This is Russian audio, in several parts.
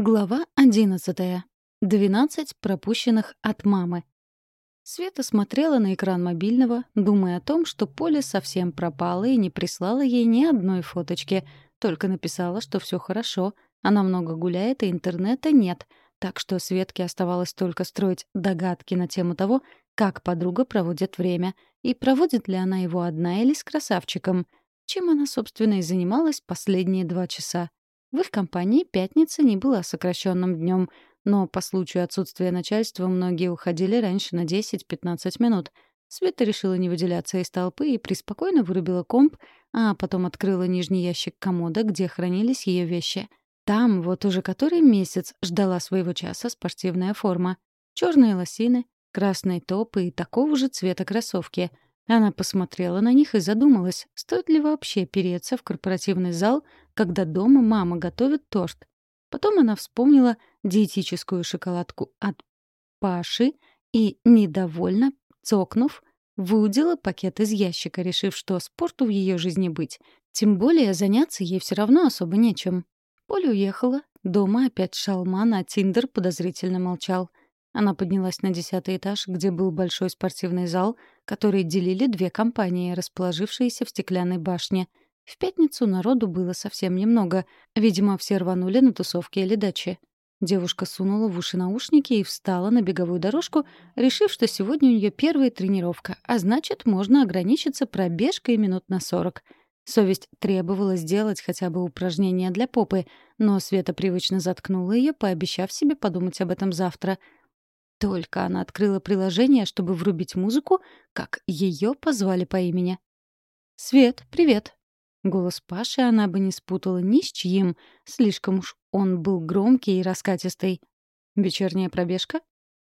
Глава одиннадцатая. Двенадцать пропущенных от мамы. Света смотрела на экран мобильного, думая о том, что Поля совсем пропала и не прислала ей ни одной фоточки, только написала, что все хорошо, она много гуляет, и интернета нет, так что Светке оставалось только строить догадки на тему того, как подруга проводит время, и проводит ли она его одна или с красавчиком, чем она, собственно, и занималась последние два часа — в их компании пятница не была сокращенным днем, но по случаю отсутствия начальства многие уходили раньше на 10-15 минут. Света решила не выделяться из толпы и преспокойно вырубила комп, а потом открыла нижний ящик комода, где хранились ее вещи. Там вот уже который месяц ждала своего часа спортивная форма. черные лосины, красный топ и такого же цвета кроссовки — она посмотрела на них и задумалась, стоит ли вообще переться в корпоративный зал, когда дома мама готовит торт. Потом она вспомнила диетическую шоколадку от Паши и, недовольно цокнув, выудила пакет из ящика, решив, что спорту в ее жизни быть. Тем более заняться ей все равно особо нечем. Поля уехала. Дома опять шалман, а Тиндер подозрительно молчал. Она поднялась на десятый этаж, где был большой спортивный зал, который делили две компании, расположившиеся в стеклянной башне. В пятницу народу было совсем немного. Видимо, все рванули на тусовке или даче. Девушка сунула в уши наушники и встала на беговую дорожку, решив, что сегодня у нее первая тренировка, а значит, можно ограничиться пробежкой минут на сорок. Совесть требовала сделать хотя бы упражнение для попы, но Света привычно заткнула ее, пообещав себе подумать об этом завтра — только она открыла приложение, чтобы врубить музыку, как ее позвали по имени. «Свет, привет!» Голос Паши она бы не спутала ни с чьим, слишком уж он был громкий и раскатистый. «Вечерняя пробежка?»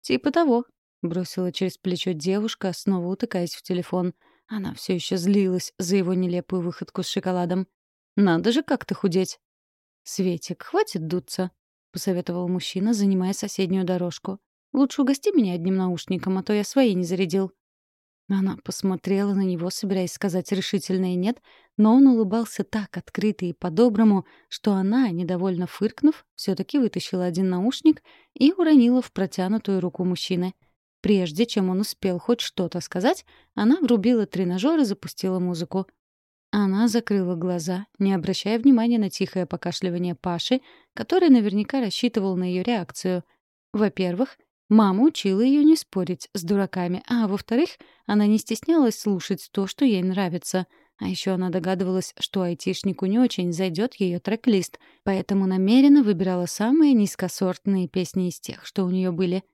«Типа того», — бросила через плечо девушка, снова утыкаясь в телефон. Она все еще злилась за его нелепую выходку с шоколадом. «Надо же как-то худеть!» «Светик, хватит дуться», — посоветовал мужчина, занимая соседнюю дорожку. Лучше угости меня одним наушником, а то я свои не зарядил». Она посмотрела на него, собираясь сказать решительное «нет», но он улыбался так открыто и по-доброму, что она, недовольно фыркнув, все таки вытащила один наушник и уронила в протянутую руку мужчины. Прежде чем он успел хоть что-то сказать, она врубила тренажер и запустила музыку. Она закрыла глаза, не обращая внимания на тихое покашливание Паши, который наверняка рассчитывал на ее реакцию. Во-первых, Мама учила ее не спорить с дураками, а во-вторых, она не стеснялась слушать то, что ей нравится. А еще она догадывалась, что айтишнику не очень зайдет ее трек-лист, поэтому намеренно выбирала самые низкосортные песни из тех, что у нее были.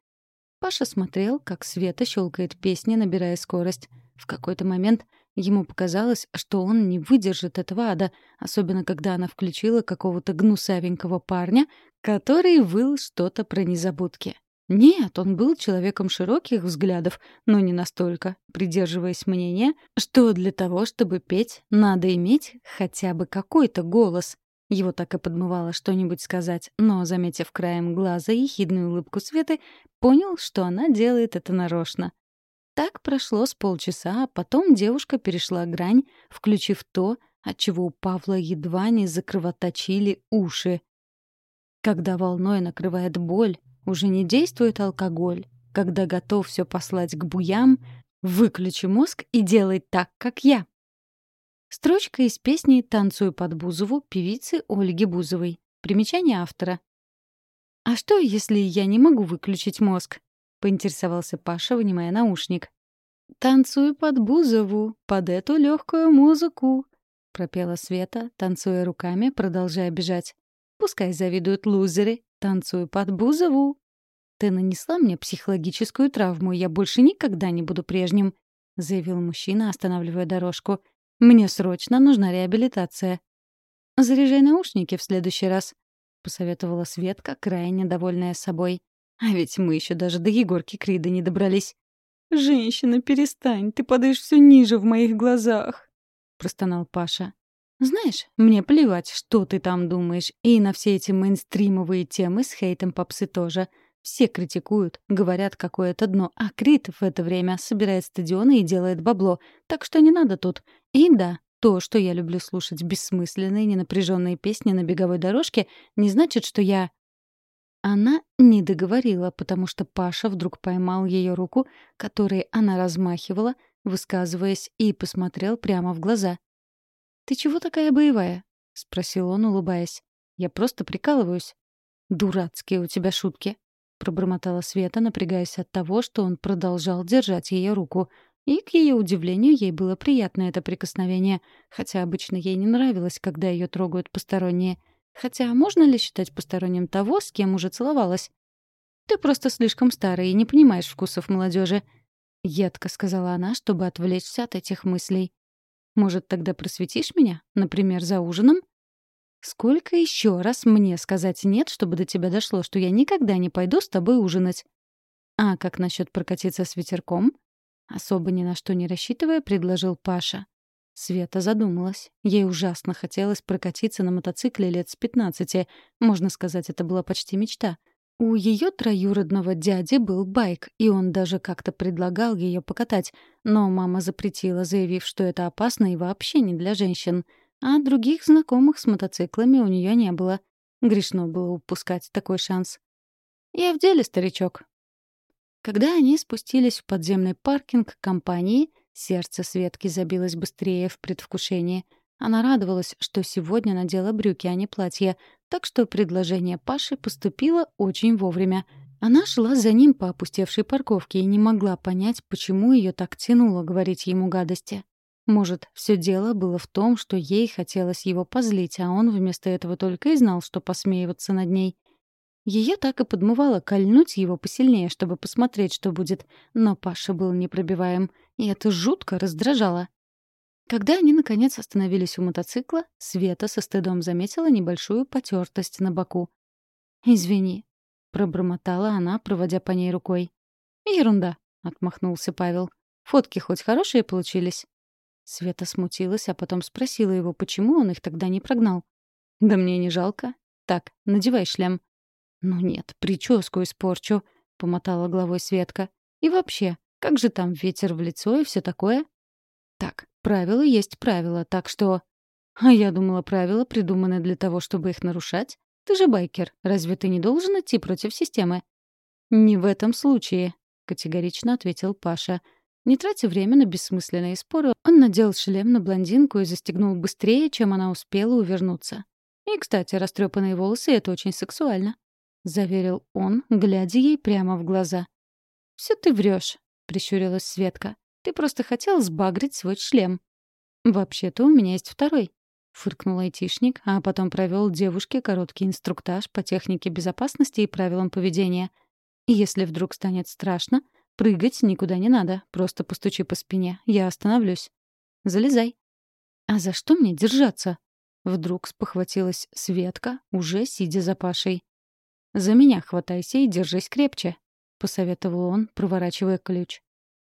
Паша смотрел, как Света щелкает песни, набирая скорость. В какой-то момент ему показалось, что он не выдержит этого ада, особенно когда она включила какого-то гнусавенького парня, который выл что-то про незабудки. Нет, он был человеком широких взглядов, но не настолько, придерживаясь мнения, что для того, чтобы петь, надо иметь хотя бы какой-то голос. Его так и подмывало что-нибудь сказать, но, заметив краем глаза ехидную улыбку Светы, понял, что она делает это нарочно. Так прошло с полчаса, а потом девушка перешла грань, включив то, от чего у Павла едва не закровоточили уши. Когда волной накрывает боль, уже не действует алкоголь. Когда готов все послать к буям, выключи мозг и делай так, как я. Строчка из песни «Танцую под Бузову» певицы Ольги Бузовой. Примечание автора. «А что, если я не могу выключить мозг?» — поинтересовался Паша, вынимая наушник. «Танцую под Бузову, под эту легкую музыку», — пропела Света, танцуя руками, продолжая бежать. «Пускай завидуют лузеры, Танцую под Бузову. Ты нанесла мне психологическую травму, и я больше никогда не буду прежним, заявил мужчина, останавливая дорожку. Мне срочно нужна реабилитация. Заряжай наушники в следующий раз, посоветовала Светка, крайне довольная собой. А ведь мы еще даже до Егорки Крида не добрались. «Женщина, перестань, ты падаешь все ниже в моих глазах», — простонал Паша. Знаешь, мне плевать, что ты там думаешь, и на все эти мейнстримовые темы с хейтом попсы тоже. Все критикуют, говорят какое-то дно, а Крит в это время собирает стадионы и делает бабло, так что не надо тут. И да, то, что я люблю слушать бессмысленные, ненапряженные песни на беговой дорожке, не значит, что я... она не договорила, потому что Паша вдруг поймал ее руку, которой она размахивала, высказываясь, и посмотрел прямо в глаза. «Ты чего такая боевая?» — спросил он, улыбаясь. «Я просто прикалываюсь». «Дурацкие у тебя шутки», — пробормотала Света, напрягаясь от того, что он продолжал держать ее руку. И, к ее удивлению, ей было приятно это прикосновение, хотя обычно ей не нравилось, когда ее трогают посторонние. Хотя можно ли считать посторонним того, с кем уже целовалась? «Ты просто слишком старый и не понимаешь вкусов молодежи», — едко сказала она, чтобы отвлечься от этих мыслей. «Может, тогда просветишь меня? Например, за ужином?» «Сколько еще раз мне сказать «нет», чтобы до тебя дошло, что я никогда не пойду с тобой ужинать?» «А как насчет прокатиться с ветерком?» Особо ни на что не рассчитывая, предложил Паша. Света задумалась. Ей ужасно хотелось прокатиться на мотоцикле лет с пятнадцати. Можно сказать, это была почти мечта. У ее троюродного дяди был байк, и он даже как-то предлагал ее покатать, но мама запретила, заявив, что это опасно и вообще не для женщин. А других знакомых с мотоциклами у нее не было. Грешно было упускать такой шанс. «Я в деле, старичок», когда они спустились в подземный паркинг компании, сердце Светки забилось быстрее в предвкушении. Она радовалась, что сегодня надела брюки, а не платье, так что предложение Паши поступило очень вовремя. Она шла за ним по опустевшей парковке и не могла понять, почему ее так тянуло говорить ему гадости. Может, все дело было в том, что ей хотелось его позлить, а он вместо этого только и знал, что посмеиваться над ней. Ее так и подмывало кольнуть его посильнее, чтобы посмотреть, что будет. Но Паша был непробиваем, и это жутко раздражало. Когда они, наконец, остановились у мотоцикла, Света со стыдом заметила небольшую потертость на боку. «Извини», — пробормотала она, проводя по ней рукой. «Ерунда», — отмахнулся Павел. «Фотки хоть хорошие получились?» Света смутилась, а потом спросила его, почему он их тогда не прогнал. «Да мне не жалко. Так, надевай шлем. «Ну нет, прическу испорчу», — помотала головой Светка. «И вообще, как же там ветер в лицо и все такое?» «Так, правила есть правила, так что...» «А я думала, правила придуманы для того, чтобы их нарушать. Ты же байкер, разве ты не должен идти против системы?» «Не в этом случае», — категорично ответил Паша. Не тратя время на бессмысленные споры, он надел шлем на блондинку и застегнул быстрее, чем она успела увернуться. И, кстати, растрепанные волосы — это очень сексуально. — заверил он, глядя ей прямо в глаза. «Все ты врешь, прищурилась Светка. «Ты просто хотел сбагрить свой шлем». «Вообще-то у меня есть второй», — фыркнул айтишник, а потом провел девушке короткий инструктаж по технике безопасности и правилам поведения. «Если вдруг станет страшно, прыгать никуда не надо, просто постучи по спине, я остановлюсь. Залезай». «А за что мне держаться?» Вдруг спохватилась Светка, уже сидя за Пашей. «За меня хватайся и держись крепче», — посоветовал он, проворачивая ключ.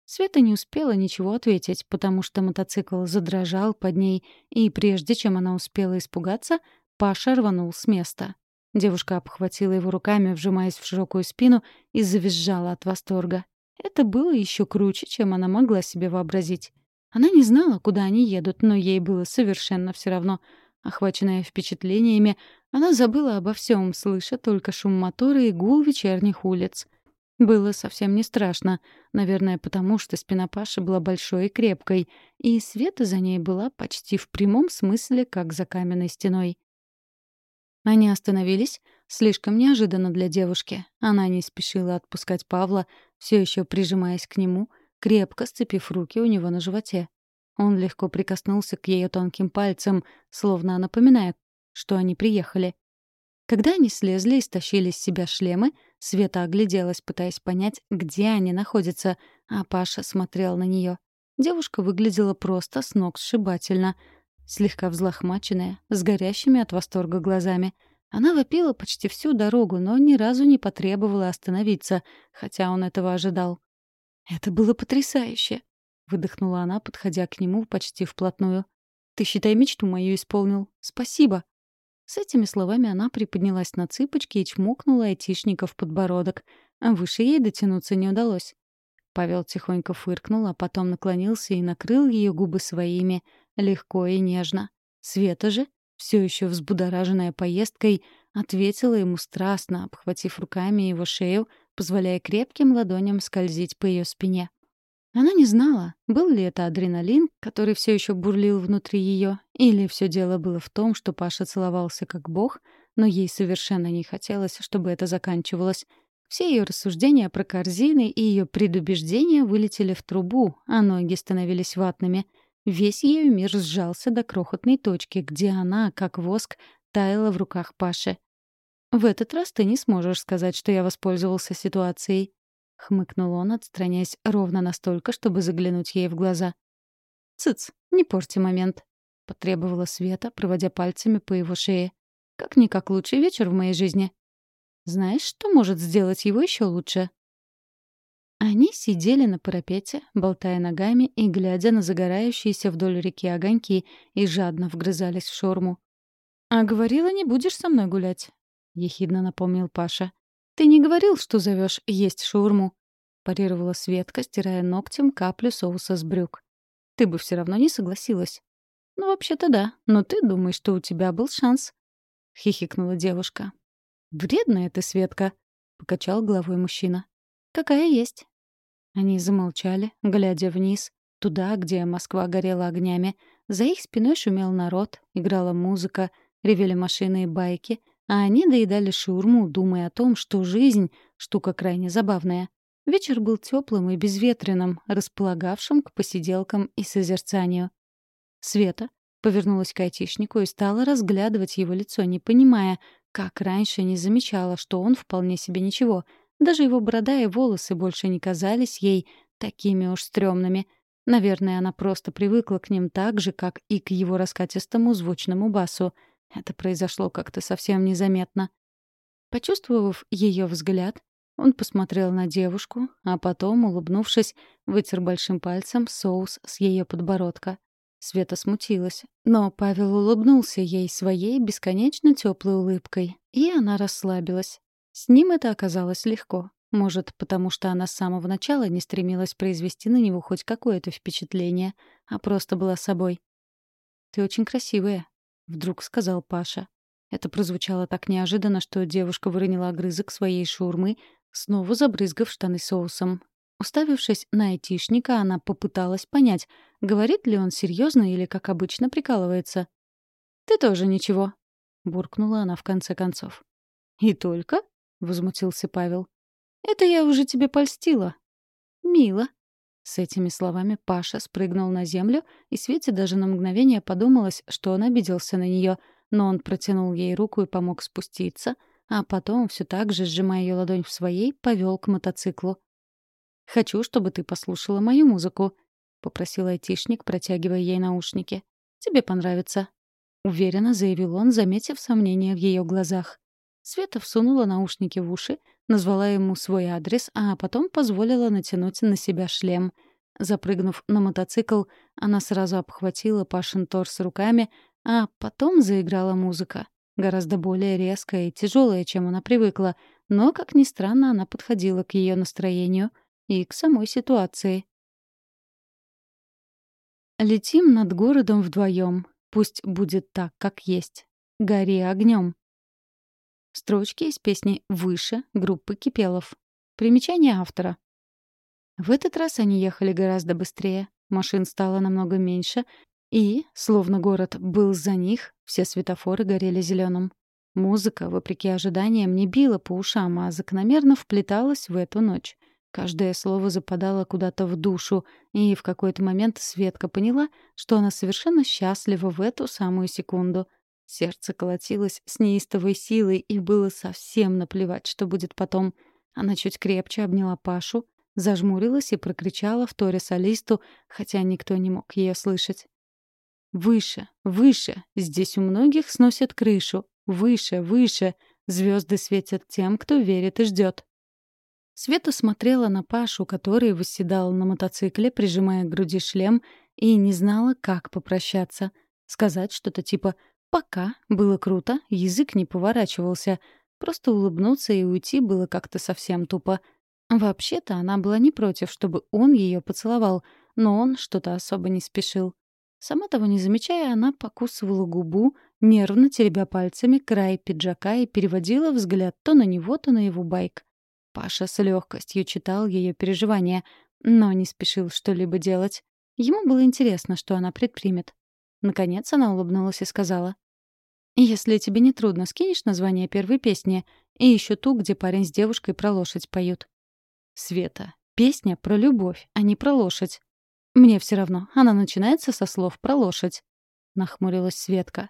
Света не успела ничего ответить, потому что мотоцикл задрожал под ней, и прежде чем она успела испугаться, Паша рванул с места. Девушка обхватила его руками, вжимаясь в широкую спину, и завизжала от восторга. Это было еще круче, чем она могла себе вообразить. Она не знала, куда они едут, но ей было совершенно все равно. Охваченная впечатлениями, она забыла обо всем, слыша только шум мотора и гул вечерних улиц. Было совсем не страшно, наверное, потому что спина Паши была большой и крепкой, и света за ней была почти в прямом смысле, как за каменной стеной. Они остановились слишком неожиданно для девушки. Она не спешила отпускать Павла, все еще прижимаясь к нему, крепко сцепив руки у него на животе. Он легко прикоснулся к ее тонким пальцам, словно напоминая, что они приехали. Когда они слезли и стащили с себя шлемы, Света огляделась, пытаясь понять, где они находятся, а Паша смотрел на нее. Девушка выглядела просто с ног сшибательно, слегка взлохмаченная, с горящими от восторга глазами. Она вопила почти всю дорогу, но ни разу не потребовала остановиться, хотя он этого ожидал. «Это было потрясающе!» — выдохнула она, подходя к нему почти вплотную. «Ты, считай, мечту мою исполнил. Спасибо!» С этими словами она приподнялась на цыпочки и чмокнула айтишника в подбородок. Выше ей дотянуться не удалось. Павел тихонько фыркнул, а потом наклонился и накрыл ее губы своими, легко и нежно. Света же, все еще взбудораженная поездкой, ответила ему страстно, обхватив руками его шею, позволяя крепким ладоням скользить по ее спине. Она не знала, был ли это адреналин, который все еще бурлил внутри ее, или все дело было в том, что Паша целовался как бог, но ей совершенно не хотелось, чтобы это заканчивалось. Все ее рассуждения про корзины и ее предубеждения вылетели в трубу, а ноги становились ватными. Весь ее мир сжался до крохотной точки, где она, как воск, таяла в руках Паши. «В этот раз ты не сможешь сказать, что я воспользовался ситуацией», — хмыкнул он, отстраняясь ровно настолько, чтобы заглянуть ей в глаза. «Цыц, не порти момент», — потребовала Света, проводя пальцами по его шее. «Как-никак лучший вечер в моей жизни». Знаешь, что может сделать его еще лучше?» Они сидели на парапете, болтая ногами и глядя на загорающиеся вдоль реки огоньки, и жадно вгрызались в шорму. «А говорила, не будешь со мной гулять», — ехидно напомнил Паша. «Ты не говорил, что зовешь есть шаурму?» — парировала Светка, стирая ногтем каплю соуса с брюк. «Ты бы все равно не согласилась». «Ну, вообще-то да, но ты думаешь, что у тебя был шанс», — хихикнула девушка. «Вредная ты, Светка», — покачал головой мужчина. «Какая есть». Они замолчали, глядя вниз, туда, где Москва горела огнями. За их спиной шумел народ, играла музыка, ревели машины и байки, а они доедали шаурму, думая о том, что жизнь — штука крайне забавная. Вечер был теплым и безветренным, располагавшим к посиделкам и созерцанию. Света повернулась к айтишнику и стала разглядывать его лицо, не понимая, как раньше не замечала, что он вполне себе ничего. Даже его борода и волосы больше не казались ей такими уж стрёмными. Наверное, она просто привыкла к ним так же, как и к его раскатистому звучному басу. Это произошло как-то совсем незаметно. Почувствовав ее взгляд, он посмотрел на девушку, а потом, улыбнувшись, вытер большим пальцем соус с ее подбородка. Света смутилась, но Павел улыбнулся ей своей бесконечно теплой улыбкой, и она расслабилась. С ним это оказалось легко. Может, потому что она с самого начала не стремилась произвести на него хоть какое-то впечатление, а просто была собой. «Ты очень красивая», — вдруг сказал Паша. Это прозвучало так неожиданно, что девушка выронила огрызок своей шурмы, снова забрызгав штаны соусом. Уставившись на айтишника, она попыталась понять, говорит ли он серьезно или, как обычно, прикалывается. «Ты тоже ничего», — буркнула она в конце концов. «И только?» — возмутился Павел. «Это я уже тебе польстила». «Мило». С этими словами Паша спрыгнул на землю, и Свете даже на мгновение подумалось, что он обиделся на нее, но он протянул ей руку и помог спуститься, а потом, все так же, сжимая ее ладонь в своей, повел к мотоциклу. «Хочу, чтобы ты послушала мою музыку», — попросил айтишник, протягивая ей наушники. «Тебе понравится», — уверенно заявил он, заметив сомнение в ее глазах. Света всунула наушники в уши, назвала ему свой адрес, а потом позволила натянуть на себя шлем. Запрыгнув на мотоцикл, она сразу обхватила Пашин торс руками, а потом заиграла музыка. Гораздо более резкая и тяжелая, чем она привыкла, но, как ни странно, она подходила к ее настроению — и к самой ситуации. Летим над городом вдвоем. Пусть будет так, как есть. Гори огнем. Строчки из песни «Выше» группы Кипелов. Примечание автора. В этот раз они ехали гораздо быстрее, машин стало намного меньше, и, словно город был за них, все светофоры горели зеленым. Музыка, вопреки ожиданиям, не била по ушам, а закономерно вплеталась в эту ночь. Каждое слово западало куда-то в душу, и в какой-то момент Светка поняла, что она совершенно счастлива в эту самую секунду. Сердце колотилось с неистовой силой, и было совсем наплевать, что будет потом. Она чуть крепче обняла Пашу, зажмурилась и прокричала в торе солисту, хотя никто не мог ее слышать. «Выше, выше! Здесь у многих сносят крышу! Выше, выше! Звезды светят тем, кто верит и ждет!» Света смотрела на Пашу, который восседал на мотоцикле, прижимая к груди шлем, и не знала, как попрощаться. Сказать что-то типа «пока» было круто, язык не поворачивался. Просто улыбнуться и уйти было как-то совсем тупо. Вообще-то она была не против, чтобы он ее поцеловал, но он что-то особо не спешил. Сама того не замечая, она покусывала губу нервно теребя пальцами край пиджака и переводила взгляд то на него, то на его байк. Паша с легкостью читал ее переживания, но не спешил что-либо делать. Ему было интересно, что она предпримет. Наконец она улыбнулась и сказала. «Если тебе не трудно, скинешь название первой песни и еще ту, где парень с девушкой про лошадь поют». «Света, песня про любовь, а не про лошадь». «Мне все равно, она начинается со слов про лошадь», — нахмурилась Светка.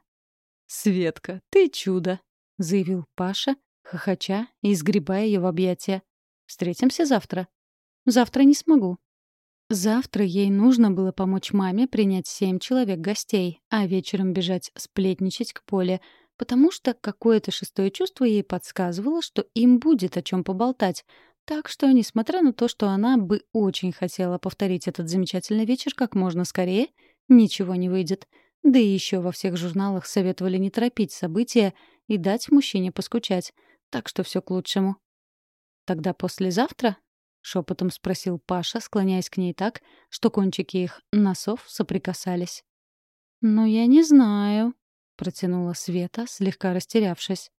«Светка, ты чудо!» — заявил Паша, хохоча и сгребая ее в объятия. «Встретимся завтра». «Завтра не смогу». Завтра ей нужно было помочь маме принять семь человек гостей, а вечером бежать сплетничать к Поле, потому что какое-то шестое чувство ей подсказывало, что им будет о чем поболтать. Так что, несмотря на то, что она бы очень хотела повторить этот замечательный вечер как можно скорее, ничего не выйдет. Да и еще во всех журналах советовали не торопить события и дать мужчине поскучать. Так что все к лучшему. «Тогда послезавтра?» — шепотом спросил Паша, склоняясь к ней так, что кончики их носов соприкасались. «Ну, я не знаю», — протянула Света, слегка растерявшись.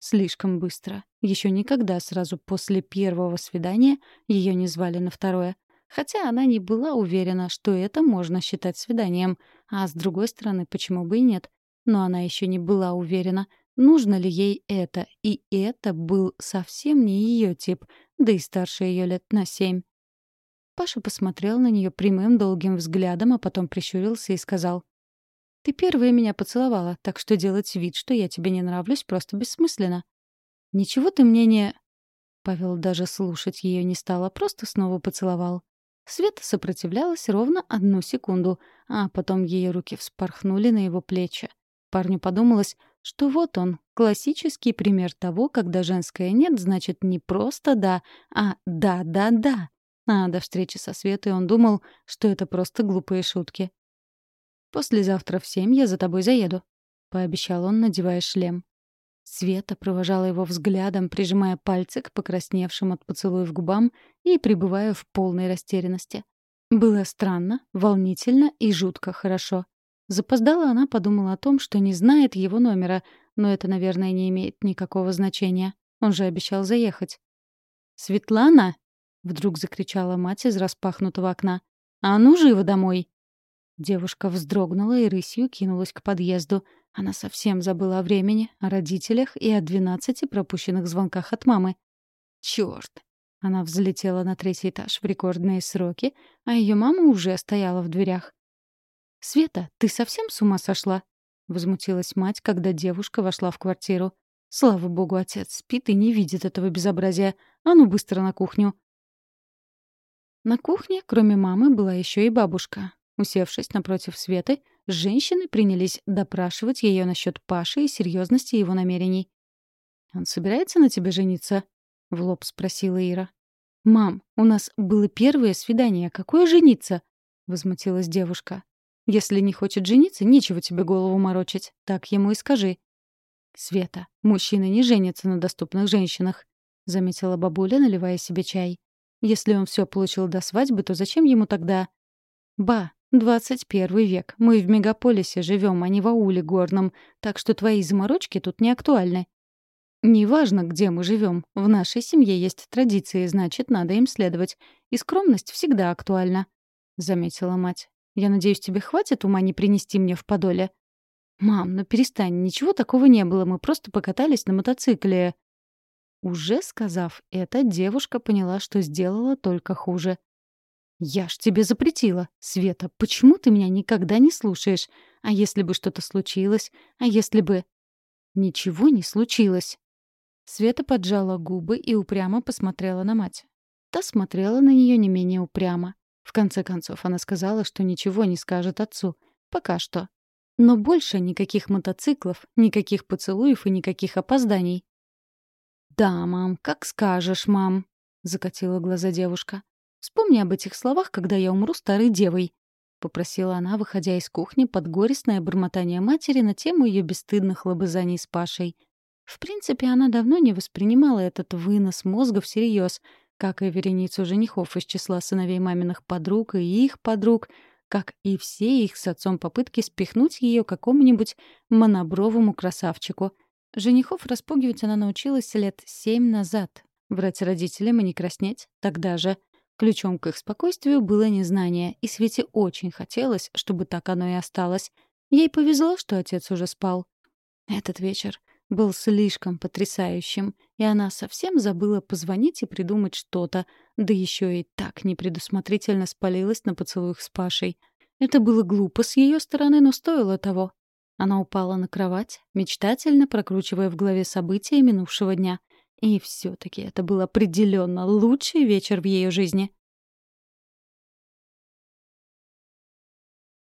Слишком быстро. Еще никогда сразу после первого свидания ее не звали на второе. Хотя она не была уверена, что это можно считать свиданием. А с другой стороны, почему бы и нет? Но она еще не была уверена, Нужно ли ей это? И это был совсем не ее тип, да и старше ее лет на семь. Паша посмотрел на нее прямым долгим взглядом, а потом прищурился и сказал. «Ты первая меня поцеловала, так что делать вид, что я тебе не нравлюсь, просто бессмысленно. Ничего ты мне не...» Павел даже слушать ее не стал, а просто снова поцеловал. Света сопротивлялась ровно одну секунду, а потом ее руки вспорхнули на его плечи. Парню подумалось, что вот он, классический пример того, когда женское «нет» значит не просто «да», а «да-да-да». А до встречи со Светой он думал, что это просто глупые шутки. «Послезавтра в семь я за тобой заеду», — пообещал он, надевая шлем. Света провожала его взглядом, прижимая пальцы к покрасневшим от поцелуев губам и пребывая в полной растерянности. Было странно, волнительно и жутко хорошо. Запоздала она подумала о том, что не знает его номера, но это, наверное, не имеет никакого значения. Он же обещал заехать. «Светлана!» — вдруг закричала мать из распахнутого окна. «А ну, живо домой!» Девушка вздрогнула и рысью кинулась к подъезду. Она совсем забыла о времени, о родителях и о двенадцати пропущенных звонках от мамы. «Чёрт!» Она взлетела на третий этаж в рекордные сроки, а ее мама уже стояла в дверях. «Света, ты совсем с ума сошла?» — возмутилась мать, когда девушка вошла в квартиру. «Слава богу, отец спит и не видит этого безобразия. А ну быстро на кухню!» На кухне, кроме мамы, была еще и бабушка. Усевшись напротив Светы, женщины принялись допрашивать ее насчет Паши и серьезности его намерений. «Он собирается на тебе жениться?» — в лоб спросила Ира. «Мам, у нас было первое свидание. Какое жениться?» — возмутилась девушка. Если не хочет жениться, нечего тебе голову морочить. Так ему и скажи. Света, мужчины не женятся на доступных женщинах, заметила бабуля, наливая себе чай. Если он все получил до свадьбы, то зачем ему тогда? Ба, двадцать первый век. Мы в мегаполисе живем, а не в ауле горном, так что твои заморочки тут не актуальны. Неважно, где мы живем, в нашей семье есть традиции, значит, надо им следовать. И скромность всегда актуальна, заметила мать. Я надеюсь, тебе хватит ума не принести мне в подоле?» «Мам, ну перестань, ничего такого не было, мы просто покатались на мотоцикле». Уже сказав это, девушка поняла, что сделала только хуже. «Я ж тебе запретила, Света, почему ты меня никогда не слушаешь? А если бы что-то случилось? А если бы...» «Ничего не случилось». Света поджала губы и упрямо посмотрела на мать. Та смотрела на нее не менее упрямо. В конце концов, она сказала, что ничего не скажет отцу. Пока что. Но больше никаких мотоциклов, никаких поцелуев и никаких опозданий. «Да, мам, как скажешь, мам», — закатила глаза девушка. «Вспомни об этих словах, когда я умру старой девой», — попросила она, выходя из кухни под горестное бормотание матери на тему ее бесстыдных лобызаний с Пашей. В принципе, она давно не воспринимала этот вынос мозга всерьез, как и вереницу женихов из числа сыновей маминых подруг и их подруг, как и все их с отцом попытки спихнуть ее какому-нибудь монобровому красавчику. Женихов распугивать она научилась лет семь назад. Врать родителям и не краснеть тогда же. Ключом к их спокойствию было незнание, и Свете очень хотелось, чтобы так оно и осталось. Ей повезло, что отец уже спал. Этот вечер был слишком потрясающим, и она совсем забыла позвонить и придумать что-то, да еще и так непредусмотрительно спалилась на поцелуях с Пашей. Это было глупо с ее стороны, но стоило того. Она упала на кровать, мечтательно прокручивая в голове события минувшего дня. И все таки это был определенно лучший вечер в ее жизни.